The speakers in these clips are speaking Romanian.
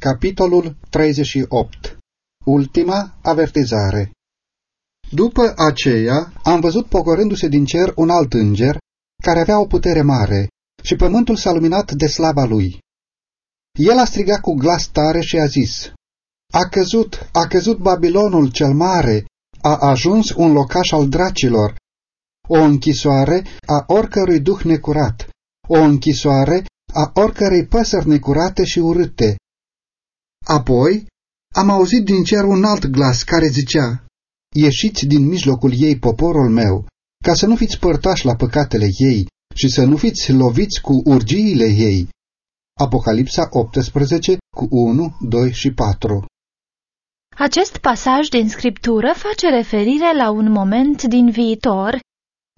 Capitolul 38 Ultima avertizare După aceea am văzut pogorându-se din cer un alt înger, care avea o putere mare, și pământul s-a luminat de slava lui. El a strigat cu glas tare și a zis, A căzut, a căzut Babilonul cel mare, a ajuns un locaș al dracilor, o închisoare a oricărui duh necurat, o închisoare a oricărei păsări necurate și urâte. Apoi am auzit din cer un alt glas care zicea, Ieșiți din mijlocul ei poporul meu, ca să nu fiți părtași la păcatele ei și să nu fiți loviți cu urgiile ei. Apocalipsa 18 cu 1, 2 și 4 Acest pasaj din scriptură face referire la un moment din viitor,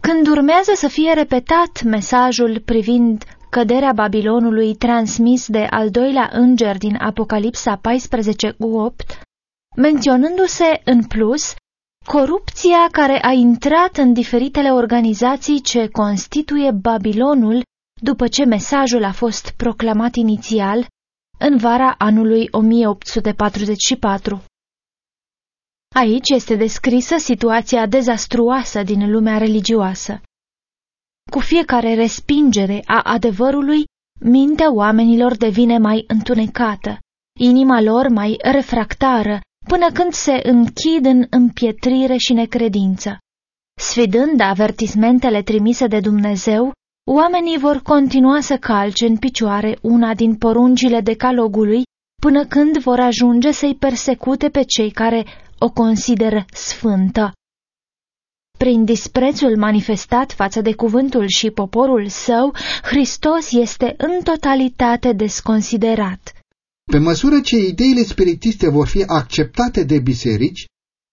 când urmează să fie repetat mesajul privind căderea Babilonului transmis de al doilea înger din Apocalipsa 14 cu 8, menționându-se în plus corupția care a intrat în diferitele organizații ce constituie Babilonul după ce mesajul a fost proclamat inițial în vara anului 1844. Aici este descrisă situația dezastruoasă din lumea religioasă. Cu fiecare respingere a adevărului, mintea oamenilor devine mai întunecată, inima lor mai refractară, până când se închid în împietrire și necredință. Sfidând avertismentele trimise de Dumnezeu, oamenii vor continua să calce în picioare una din poruncile decalogului până când vor ajunge să-i persecute pe cei care o consideră sfântă. Prin disprețul manifestat față de cuvântul și poporul său, Hristos este în totalitate desconsiderat. Pe măsură ce ideile spiritiste vor fi acceptate de biserici,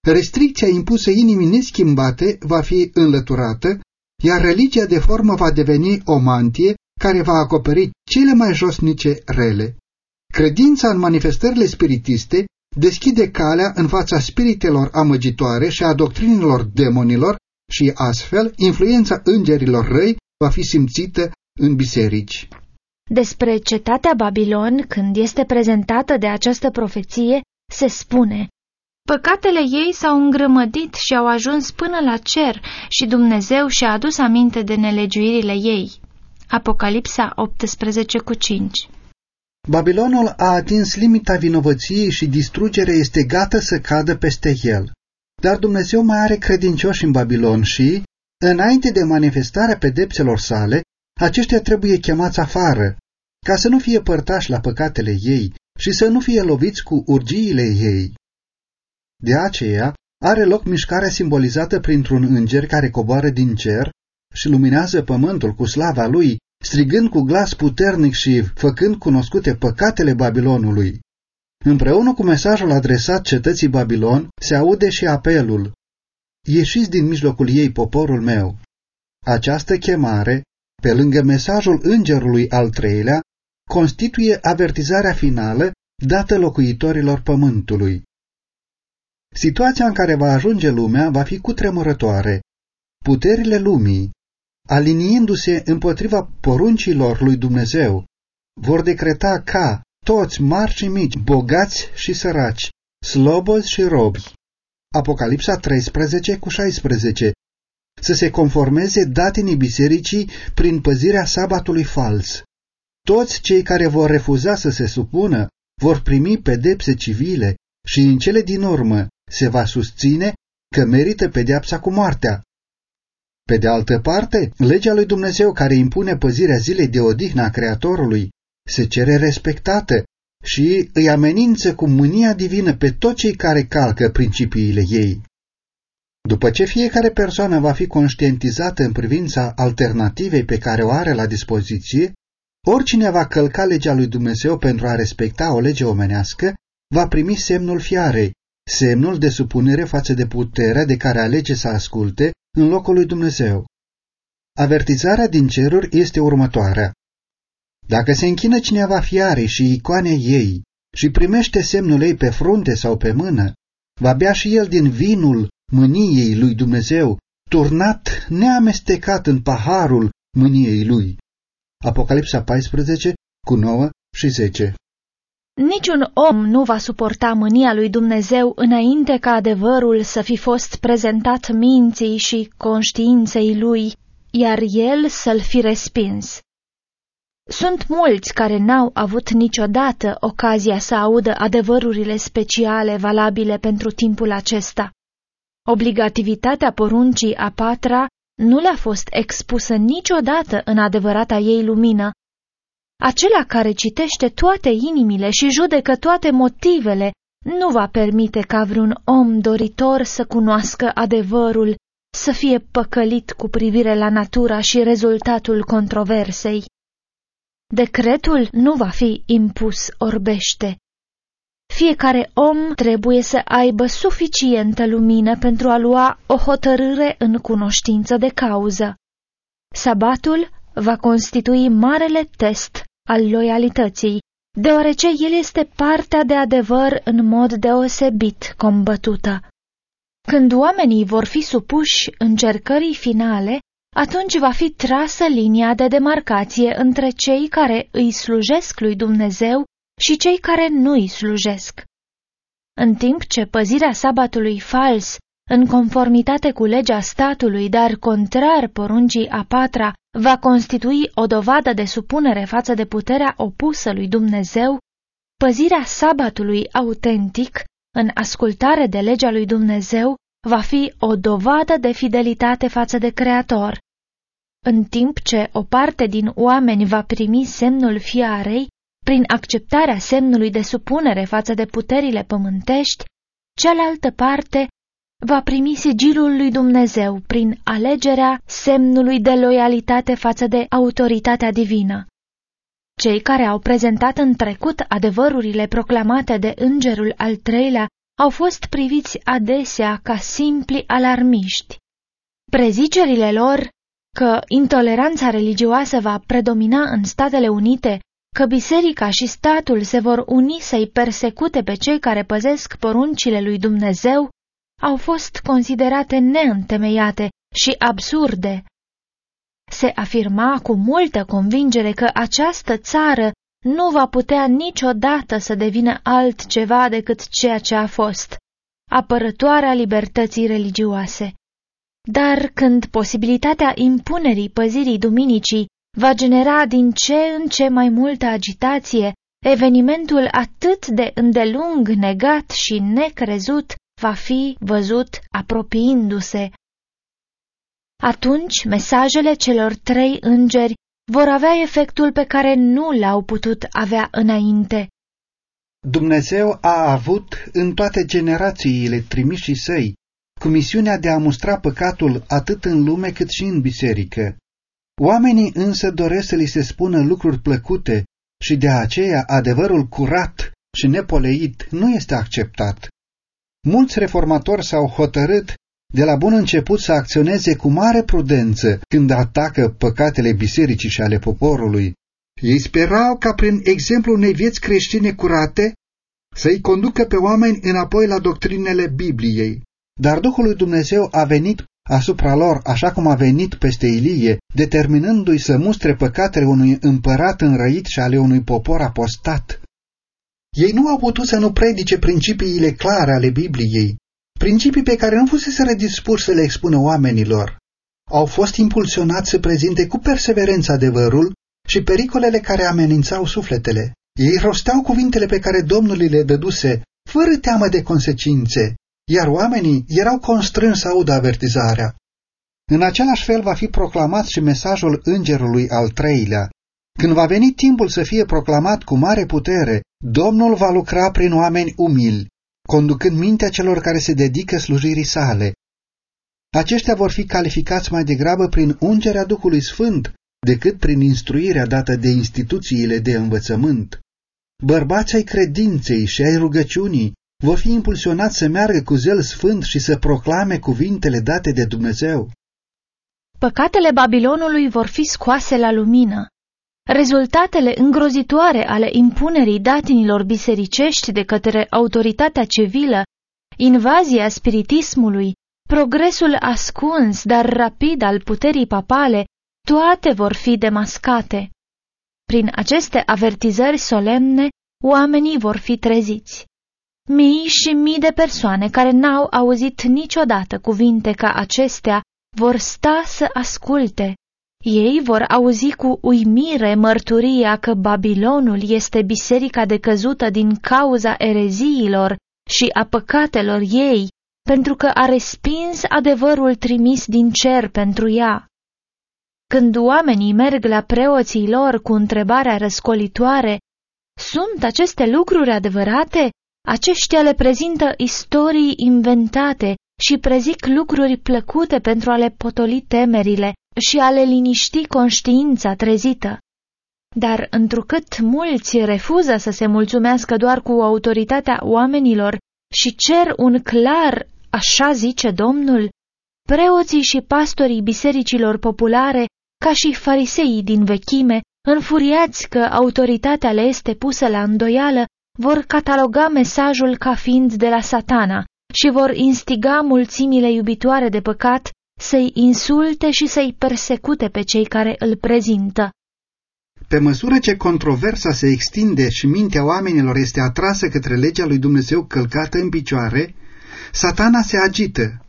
restricția impusă inimii neschimbate va fi înlăturată, iar religia de formă va deveni o mantie care va acoperi cele mai josnice rele. Credința în manifestările spiritiste deschide calea în fața spiritelor amăgitoare și a doctrinilor demonilor și astfel influența îngerilor răi va fi simțită în biserici. Despre cetatea Babilon, când este prezentată de această profeție, se spune Păcatele ei s-au îngrămădit și au ajuns până la cer și Dumnezeu și-a adus aminte de nelegiuirile ei. Apocalipsa 18 cu 5 Babilonul a atins limita vinovăției și distrugerea este gata să cadă peste el. Dar Dumnezeu mai are credincioși în Babilon și, înainte de manifestarea pedepselor sale, aceștia trebuie chemați afară, ca să nu fie părtași la păcatele ei și să nu fie loviți cu urgiile ei. De aceea, are loc mișcarea simbolizată printr-un înger care coboară din cer și luminează pământul cu slava lui, strigând cu glas puternic și făcând cunoscute păcatele Babilonului. Împreună cu mesajul adresat cetății Babilon, se aude și apelul, Ieșiți din mijlocul ei, poporul meu. Această chemare, pe lângă mesajul îngerului al treilea, constituie avertizarea finală dată locuitorilor pământului. Situația în care va ajunge lumea va fi cutremurătoare. Puterile lumii, aliniindu-se împotriva poruncilor lui Dumnezeu, vor decreta ca toți mari și mici, bogați și săraci, slobozi și robi. Apocalipsa 13 cu 16 să se conformeze datinii bisericii prin păzirea sabatului fals. Toți cei care vor refuza să se supună vor primi pedepse civile și în cele din urmă se va susține că merită pedeapsa cu moartea. Pe de altă parte, legea lui Dumnezeu care impune păzirea zilei de odihnă a Creatorului se cere respectată și îi amenință cu mânia divină pe toți cei care calcă principiile ei. După ce fiecare persoană va fi conștientizată în privința alternativei pe care o are la dispoziție, oricine va călca legea lui Dumnezeu pentru a respecta o lege omenească, va primi semnul fiarei, semnul de supunere față de puterea de care alege să asculte în locul lui Dumnezeu. Avertizarea din ceruri este următoarea. Dacă se închină cineva fiarei și icoanei ei și primește semnul ei pe frunte sau pe mână, va bea și el din vinul mâniei lui Dumnezeu, turnat neamestecat în paharul mâniei lui. Apocalipsa 14 cu 9 și 10 Niciun om nu va suporta mânia lui Dumnezeu înainte ca adevărul să fi fost prezentat minții și conștiinței lui, iar el să-l fi respins. Sunt mulți care n-au avut niciodată ocazia să audă adevărurile speciale valabile pentru timpul acesta. Obligativitatea poruncii a patra nu le-a fost expusă niciodată în adevărata ei lumină. Acela care citește toate inimile și judecă toate motivele nu va permite ca vreun om doritor să cunoască adevărul să fie păcălit cu privire la natura și rezultatul controversei. Decretul nu va fi impus orbește. Fiecare om trebuie să aibă suficientă lumină pentru a lua o hotărâre în cunoștință de cauză. Sabatul va constitui marele test al loialității, deoarece el este partea de adevăr în mod deosebit combătută. Când oamenii vor fi supuși încercării finale, atunci va fi trasă linia de demarcație între cei care îi slujesc lui Dumnezeu și cei care nu îi slujesc. În timp ce păzirea sabatului fals, în conformitate cu legea statului, dar contrar poruncii a patra, va constitui o dovadă de supunere față de puterea opusă lui Dumnezeu, păzirea sabatului autentic, în ascultare de legea lui Dumnezeu, va fi o dovadă de fidelitate față de Creator. În timp ce o parte din oameni va primi semnul fiarei, prin acceptarea semnului de supunere față de puterile pământești, cealaltă parte va primi sigilul lui Dumnezeu prin alegerea semnului de loialitate față de autoritatea divină. Cei care au prezentat în trecut adevărurile proclamate de îngerul al treilea au fost priviți adesea ca simpli alarmiști. Prezicerile lor că intoleranța religioasă va predomina în Statele Unite, că biserica și statul se vor uni să-i persecute pe cei care păzesc poruncile lui Dumnezeu, au fost considerate neîntemeiate și absurde. Se afirma cu multă convingere că această țară nu va putea niciodată să devină altceva decât ceea ce a fost, apărătoarea libertății religioase. Dar când posibilitatea impunerii păzirii duminicii va genera din ce în ce mai multă agitație, evenimentul atât de îndelung negat și necrezut va fi văzut apropiindu-se. Atunci mesajele celor trei îngeri vor avea efectul pe care nu l-au putut avea înainte. Dumnezeu a avut în toate generațiile trimișii săi cu misiunea de a mustra păcatul atât în lume cât și în biserică. Oamenii însă doresc să li se spună lucruri plăcute și de aceea adevărul curat și nepoleit nu este acceptat. Mulți reformatori s-au hotărât de la bun început să acționeze cu mare prudență când atacă păcatele bisericii și ale poporului. Ei sperau ca prin exemplu unei vieți creștine curate să-i conducă pe oameni înapoi la doctrinele Bibliei. Dar Duhul lui Dumnezeu a venit asupra lor așa cum a venit peste Ilie, determinându-i să mustre păcatele unui împărat înrăit și ale unui popor apostat. Ei nu au putut să nu predice principiile clare ale Bibliei, principii pe care nu fusese dispuși să le expună oamenilor. Au fost impulsionați să prezinte cu perseverență adevărul și pericolele care amenințau sufletele. Ei rosteau cuvintele pe care Domnul le dăduse, fără teamă de consecințe, iar oamenii erau constrânși să audă avertizarea. În același fel va fi proclamat și mesajul îngerului al treilea. Când va veni timpul să fie proclamat cu mare putere, Domnul va lucra prin oameni umili, conducând mintea celor care se dedică slujirii sale. Aceștia vor fi calificați mai degrabă prin ungerea Duhului Sfânt decât prin instruirea dată de instituțiile de învățământ. Bărbații ai credinței și ai rugăciunii vor fi impulsionați să meargă cu zel sfânt și să proclame cuvintele date de Dumnezeu. Păcatele Babilonului vor fi scoase la lumină. Rezultatele îngrozitoare ale impunerii datinilor bisericești de către autoritatea civilă, invazia spiritismului, progresul ascuns, dar rapid al puterii papale, toate vor fi demascate. Prin aceste avertizări solemne, oamenii vor fi treziți. Mii și mii de persoane care n-au auzit niciodată cuvinte ca acestea vor sta să asculte. Ei vor auzi cu uimire mărturia că Babilonul este biserica decăzută din cauza ereziilor și a păcatelor ei, pentru că a respins adevărul trimis din cer pentru ea. Când oamenii merg la preoții lor cu întrebarea răscolitoare, sunt aceste lucruri adevărate? Aceștia le prezintă istorii inventate și prezic lucruri plăcute pentru a le potoli temerile și a le liniști conștiința trezită. Dar întrucât mulți refuză să se mulțumească doar cu autoritatea oamenilor și cer un clar, așa zice Domnul, preoții și pastorii bisericilor populare, ca și fariseii din vechime, înfuriați că autoritatea le este pusă la îndoială, vor cataloga mesajul ca fiind de la satana și vor instiga mulțimile iubitoare de păcat să-i insulte și să-i persecute pe cei care îl prezintă. Pe măsură ce controversa se extinde și mintea oamenilor este atrasă către legea lui Dumnezeu călcată în picioare, satana se agită.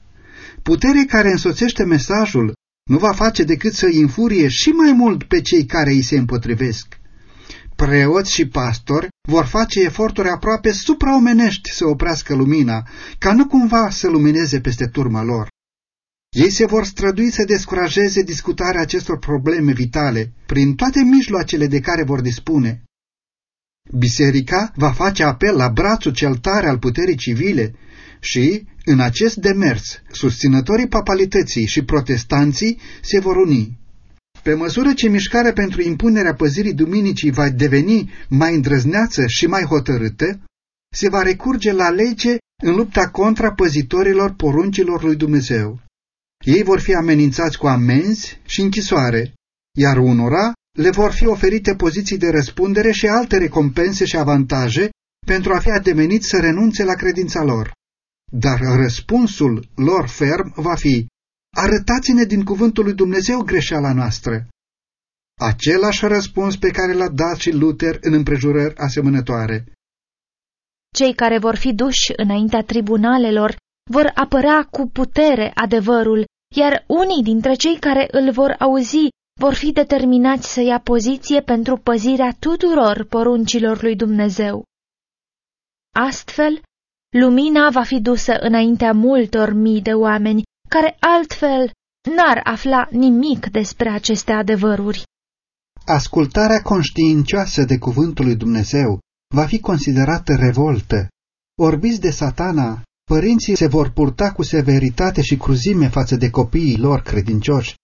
Putere care însoțește mesajul nu va face decât să îi înfurie și mai mult pe cei care îi se împotrivesc. Preoți și pastori vor face eforturi aproape supraomenești să oprească lumina, ca nu cumva să lumineze peste turma lor. Ei se vor strădui să descurajeze discutarea acestor probleme vitale prin toate mijloacele de care vor dispune. Biserica va face apel la brațul cel tare al puterii civile și, în acest demers, susținătorii papalității și protestanții se vor uni. Pe măsură ce mișcarea pentru impunerea păzirii duminicii va deveni mai îndrăzneață și mai hotărâtă, se va recurge la lege în lupta contra păzitorilor poruncilor lui Dumnezeu. Ei vor fi amenințați cu amenzi și închisoare, iar unora le vor fi oferite poziții de răspundere și alte recompense și avantaje pentru a fi ademeniți să renunțe la credința lor. Dar răspunsul lor ferm va fi, arătați-ne din cuvântul lui Dumnezeu greșeala noastră. Același răspuns pe care l-a dat și Luther în împrejurări asemănătoare. Cei care vor fi duși înaintea tribunalelor vor apăra cu putere adevărul, iar unii dintre cei care îl vor auzi vor fi determinați să ia poziție pentru păzirea tuturor poruncilor lui Dumnezeu. Astfel, lumina va fi dusă înaintea multor mii de oameni care altfel n-ar afla nimic despre aceste adevăruri. Ascultarea conștiincioasă de cuvântul lui Dumnezeu va fi considerată revoltă. Orbiți de satana, părinții se vor purta cu severitate și cruzime față de copiii lor credincioși.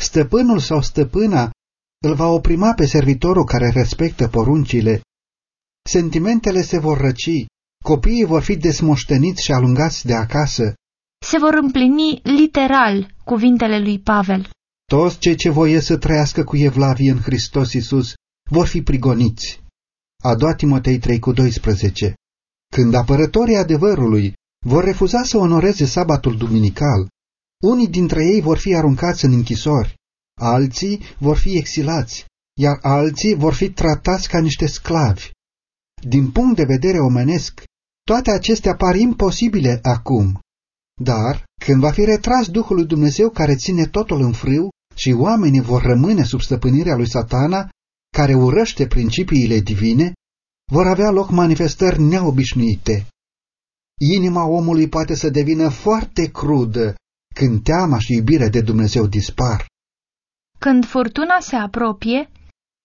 Stăpânul sau stăpâna îl va oprima pe servitorul care respectă poruncile. Sentimentele se vor răci, copiii vor fi desmoșteniți și alungați de acasă. Se vor împlini literal cuvintele lui Pavel. Toți cei ce voie să trăiască cu Evlavie în Hristos Iisus vor fi prigoniți. A doua Timotei 3 cu 12 Când apărătorii adevărului vor refuza să onoreze sabatul duminical, unii dintre ei vor fi aruncați în închisori, alții vor fi exilați, iar alții vor fi tratați ca niște sclavi. Din punct de vedere omenesc, toate acestea par imposibile acum. Dar, când va fi retras Duhul lui Dumnezeu care ține totul în frâu și oamenii vor rămâne sub stăpânirea lui satana, care urăște principiile divine, vor avea loc manifestări neobișnuite. Inima omului poate să devină foarte crudă când teama și iubirea de Dumnezeu dispar. Când furtuna se apropie,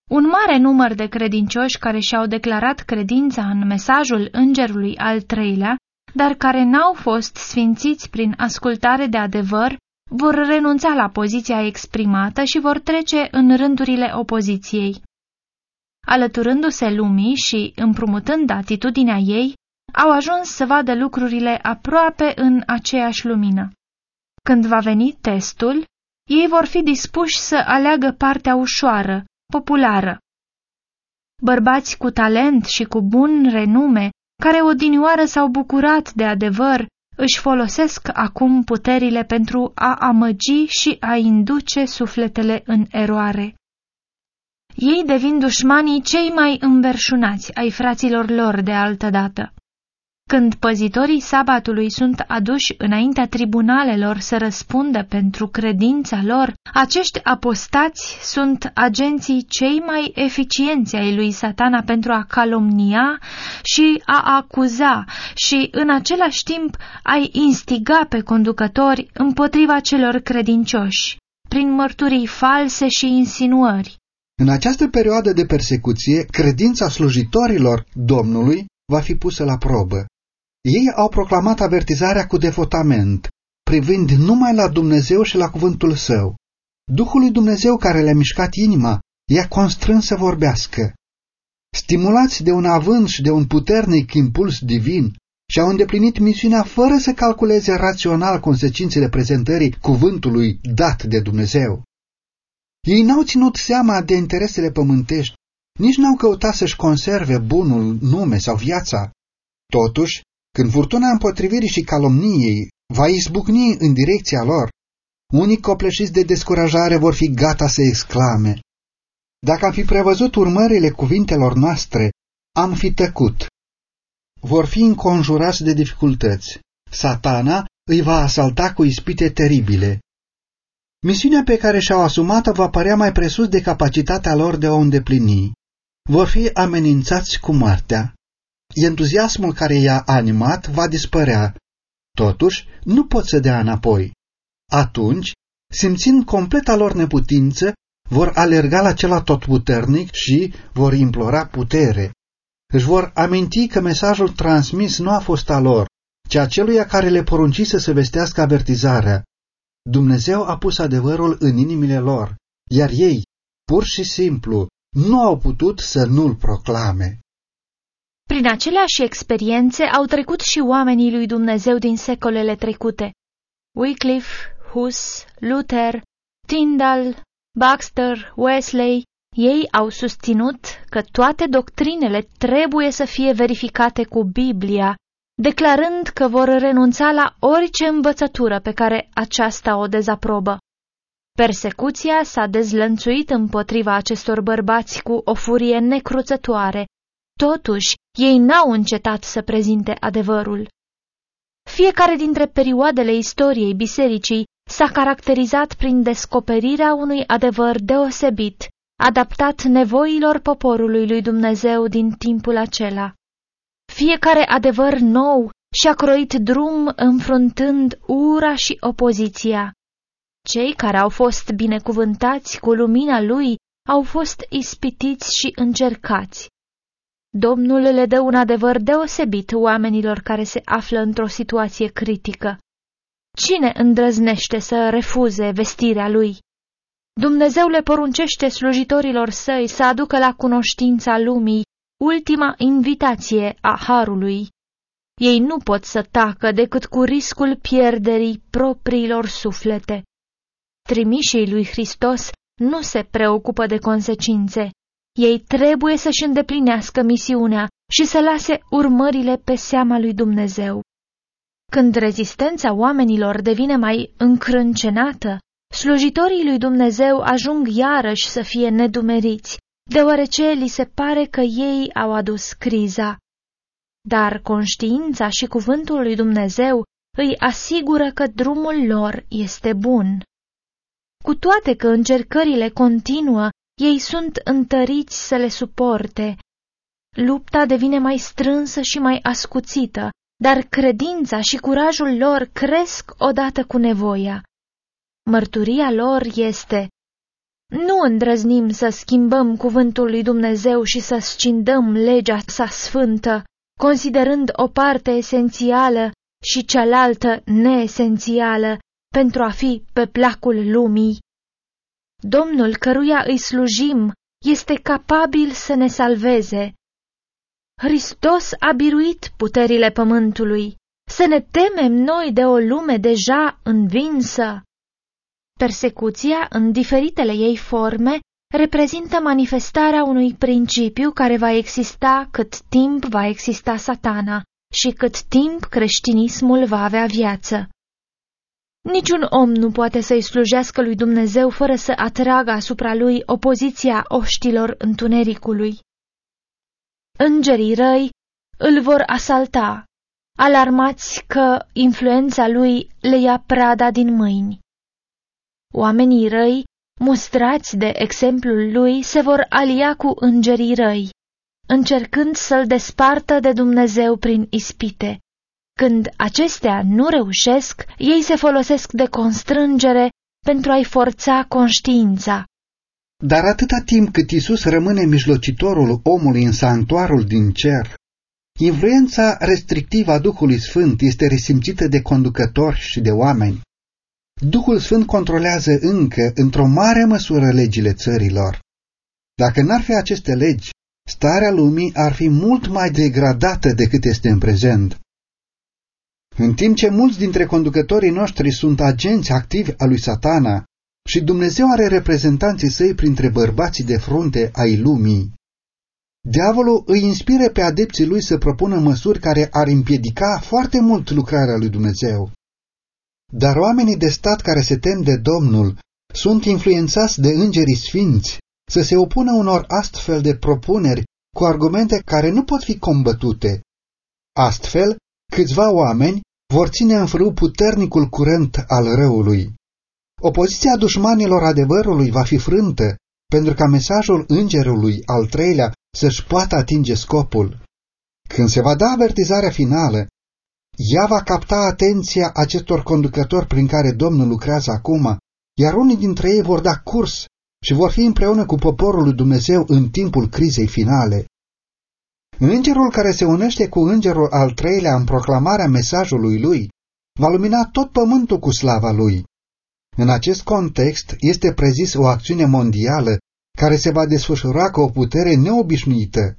un mare număr de credincioși care și-au declarat credința în mesajul îngerului al treilea, dar care n-au fost sfințiți prin ascultare de adevăr, vor renunța la poziția exprimată și vor trece în rândurile opoziției. Alăturându-se lumii și împrumutând atitudinea ei, au ajuns să vadă lucrurile aproape în aceeași lumină. Când va veni testul, ei vor fi dispuși să aleagă partea ușoară, populară. Bărbați cu talent și cu bun renume, care odinioară s-au bucurat de adevăr, își folosesc acum puterile pentru a amăgi și a induce sufletele în eroare. ei devin dușmanii cei mai înverșunați ai fraților lor de altădată. Când păzitorii sabatului sunt aduși înaintea tribunalelor să răspundă pentru credința lor, acești apostați sunt agenții cei mai eficienți ai lui satana pentru a calomnia și a acuza și în același timp a instiga pe conducători împotriva celor credincioși, prin mărturii false și insinuări. În această perioadă de persecuție, credința slujitorilor Domnului va fi pusă la probă. Ei au proclamat avertizarea cu devotament, privind numai la Dumnezeu și la cuvântul său. Duhul lui Dumnezeu care le-a mișcat inima i-a constrâns să vorbească. Stimulați de un avânt și de un puternic impuls divin, și-au îndeplinit misiunea fără să calculeze rațional consecințele prezentării cuvântului dat de Dumnezeu. Ei n-au ținut seama de interesele pământești, nici n-au căutat să-și conserve bunul nume sau viața. Totuși, când furtuna împotrivirii și calomniei va izbucni în direcția lor, unii copleșiți de descurajare vor fi gata să exclame. Dacă am fi prevăzut urmările cuvintelor noastre, am fi tăcut. Vor fi înconjurați de dificultăți. Satana îi va asalta cu ispite teribile. Misiunea pe care și-au asumat-o va părea mai presus de capacitatea lor de a o îndeplini. Vor fi amenințați cu moartea entuziasmul care i-a animat va dispărea. Totuși, nu pot să dea înapoi. Atunci, simțind completa lor neputință, vor alerga la cel atotputernic și vor implora putere. Își vor aminti că mesajul transmis nu a fost al lor, ci aceluia care le poruncise să vestească avertizarea. Dumnezeu a pus adevărul în inimile lor, iar ei, pur și simplu, nu au putut să nu-l proclame. Prin aceleași experiențe au trecut și oamenii lui Dumnezeu din secolele trecute. Wycliffe, Hus, Luther, Tyndall, Baxter, Wesley, ei au susținut că toate doctrinele trebuie să fie verificate cu Biblia, declarând că vor renunța la orice învățătură pe care aceasta o dezaprobă. Persecuția s-a dezlănțuit împotriva acestor bărbați cu o furie necruțătoare Totuși, ei n-au încetat să prezinte adevărul. Fiecare dintre perioadele istoriei bisericii s-a caracterizat prin descoperirea unui adevăr deosebit, adaptat nevoilor poporului lui Dumnezeu din timpul acela. Fiecare adevăr nou și-a croit drum înfruntând ura și opoziția. Cei care au fost binecuvântați cu lumina lui au fost ispitiți și încercați. Domnul le dă un adevăr deosebit oamenilor care se află într-o situație critică. Cine îndrăznește să refuze vestirea lui? Dumnezeu le poruncește slujitorilor săi să aducă la cunoștința lumii ultima invitație a Harului. Ei nu pot să tacă decât cu riscul pierderii propriilor suflete. Trimișii lui Hristos nu se preocupă de consecințe, ei trebuie să-și îndeplinească misiunea și să lase urmările pe seama lui Dumnezeu. Când rezistența oamenilor devine mai încrâncenată, slujitorii lui Dumnezeu ajung iarăși să fie nedumeriți, deoarece li se pare că ei au adus criza. Dar conștiința și cuvântul lui Dumnezeu îi asigură că drumul lor este bun. Cu toate că încercările continuă ei sunt întăriți să le suporte. Lupta devine mai strânsă și mai ascuțită, dar credința și curajul lor cresc odată cu nevoia. Mărturia lor este Nu îndrăznim să schimbăm cuvântul lui Dumnezeu și să scindăm legea sa sfântă, considerând o parte esențială și cealaltă neesențială pentru a fi pe placul lumii. Domnul căruia îi slujim este capabil să ne salveze. Hristos a biruit puterile pământului. Să ne temem noi de o lume deja învinsă. Persecuția, în diferitele ei forme, reprezintă manifestarea unui principiu care va exista cât timp va exista satana și cât timp creștinismul va avea viață. Niciun om nu poate să-i slujească lui Dumnezeu fără să atragă asupra lui opoziția oștilor întunericului. Îngerii răi îl vor asalta, alarmați că influența lui le ia prada din mâini. Oamenii răi, mustrați de exemplul lui, se vor alia cu îngerii răi, încercând să-l despartă de Dumnezeu prin ispite. Când acestea nu reușesc, ei se folosesc de constrângere pentru a-i forța conștiința. Dar atâta timp cât Isus rămâne mijlocitorul omului în sanctuarul din cer, influența restrictivă a Duhului Sfânt este resimțită de conducători și de oameni. Duhul Sfânt controlează încă, într-o mare măsură, legile țărilor. Dacă n-ar fi aceste legi, starea lumii ar fi mult mai degradată decât este în prezent. În timp ce mulți dintre conducătorii noștri sunt agenți activi a lui satana și Dumnezeu are reprezentanții săi printre bărbații de frunte ai lumii, diavolul îi inspire pe adepții lui să propună măsuri care ar împiedica foarte mult lucrarea lui Dumnezeu. Dar oamenii de stat care se tem de Domnul sunt influențați de îngerii sfinți să se opună unor astfel de propuneri cu argumente care nu pot fi combătute. Astfel, câțiva oameni vor ține în frâu puternicul curent al răului. Opoziția dușmanilor adevărului va fi frântă, pentru ca mesajul îngerului al treilea să-și poată atinge scopul. Când se va da avertizarea finală, ea va capta atenția acestor conducători prin care Domnul lucrează acum, iar unii dintre ei vor da curs și vor fi împreună cu poporul lui Dumnezeu în timpul crizei finale. Îngerul care se unește cu îngerul al treilea în proclamarea mesajului lui va lumina tot pământul cu slava lui. În acest context este prezis o acțiune mondială care se va desfășura cu o putere neobișnuită.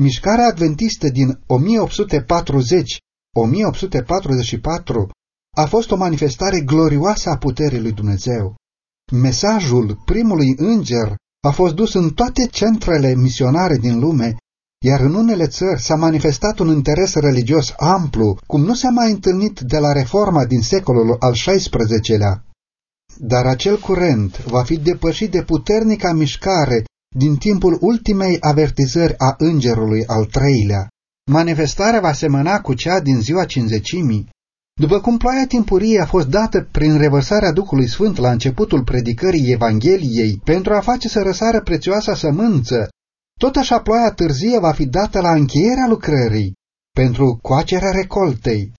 Mișcarea adventistă din 1840 1844 a fost o manifestare glorioasă a puterii lui Dumnezeu. Mesajul primului înger a fost dus în toate centrele misionare din lume, iar în unele țări s-a manifestat un interes religios amplu, cum nu s-a mai întâlnit de la reforma din secolul al XVI-lea. Dar acel curent va fi depășit de puternica mișcare din timpul ultimei avertizări a îngerului al treilea. Manifestarea va semăna cu cea din ziua cinzecimii. După cum ploaia timpurie a fost dată prin revărsarea Duhului Sfânt la începutul predicării Evangheliei pentru a face să răsară prețioasa sămânță, tot așa ploaia târzie va fi dată la încheierea lucrării, pentru coacerea recoltei.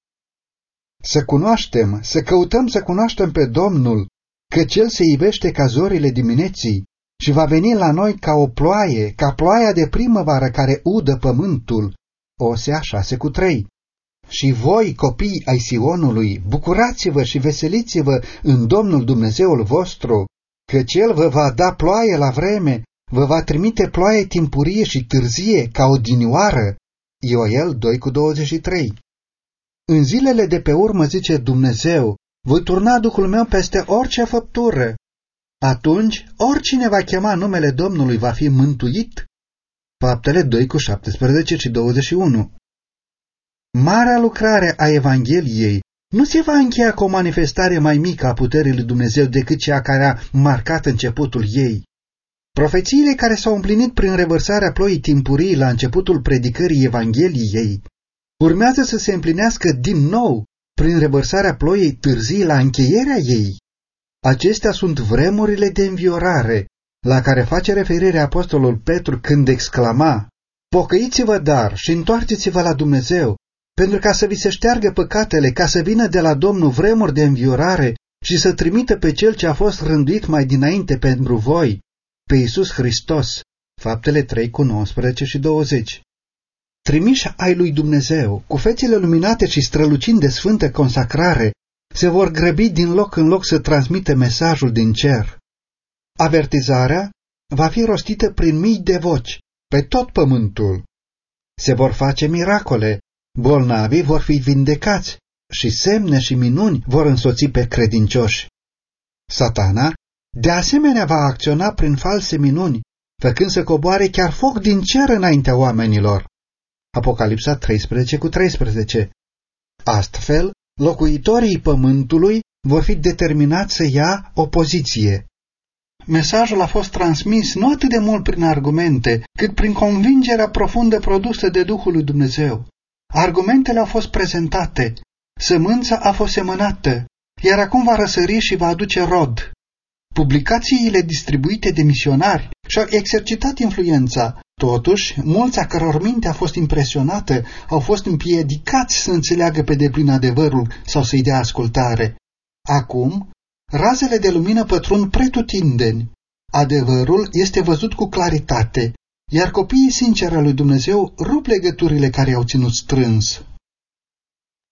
Să cunoaștem, să căutăm să cunoaștem pe Domnul, că Cel se ivește ca zorile dimineții și va veni la noi ca o ploaie, ca ploaia de primăvară care udă pământul, Osea 6 cu 3. Și voi, copii ai Sionului, bucurați-vă și veseliți-vă în Domnul Dumnezeul vostru, că Cel vă va da ploaie la vreme, vă va trimite ploaie timpurie și târzie ca o dinioară. Ioel 2 cu 23. În zilele de pe urmă, zice Dumnezeu, voi turna Duhul meu peste orice făptură. Atunci, oricine va chema numele Domnului va fi mântuit. Faptele 2 cu 17 și 21 Marea lucrare a Evangheliei nu se va încheia cu o manifestare mai mică a puterii lui Dumnezeu decât cea care a marcat începutul ei. Profețiile care s-au împlinit prin revărsarea ploii timpurii la începutul predicării Evangheliei urmează să se împlinească din nou prin revărsarea ploii târzii la încheierea ei. Acestea sunt vremurile de înviorare la care face referire apostolul Petru când exclama, Pocăiți-vă dar și întoarceți-vă la Dumnezeu, pentru ca să vi se șteargă păcatele, ca să vină de la Domnul vremuri de înviorare și să trimită pe Cel ce a fost rânduit mai dinainte pentru voi, pe Iisus Hristos. Faptele 3 cu 19 și 20 Trimiși ai lui Dumnezeu, cu fețele luminate și strălucind de sfântă consacrare, se vor grăbi din loc în loc să transmită mesajul din cer. Avertizarea va fi rostită prin mii de voci, pe tot pământul. Se vor face miracole, bolnavii vor fi vindecați și semne și minuni vor însoți pe credincioși. Satana, de asemenea, va acționa prin false minuni, făcând să coboare chiar foc din cer înaintea oamenilor. Apocalipsa 13 cu 13 Astfel, locuitorii pământului vor fi determinați să ia o poziție. Mesajul a fost transmis nu atât de mult prin argumente, cât prin convingerea profundă produsă de Duhul lui Dumnezeu. Argumentele au fost prezentate, sămânța a fost semănată, iar acum va răsări și va aduce rod. Publicațiile distribuite de misionari și-au exercitat influența. Totuși, mulți a căror minte a fost impresionată au fost împiedicați să înțeleagă pe deplin adevărul sau să-i dea ascultare. Acum, razele de lumină pătrund pretutindeni. Adevărul este văzut cu claritate, iar copiii sinceri al lui Dumnezeu rup legăturile care au ținut strâns.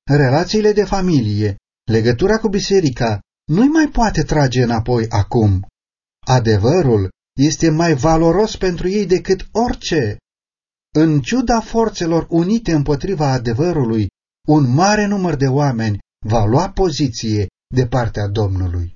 Relațiile de familie, legătura cu biserica, nu-i mai poate trage înapoi acum. Adevărul este mai valoros pentru ei decât orice. În ciuda forțelor unite împotriva adevărului, un mare număr de oameni va lua poziție de partea Domnului.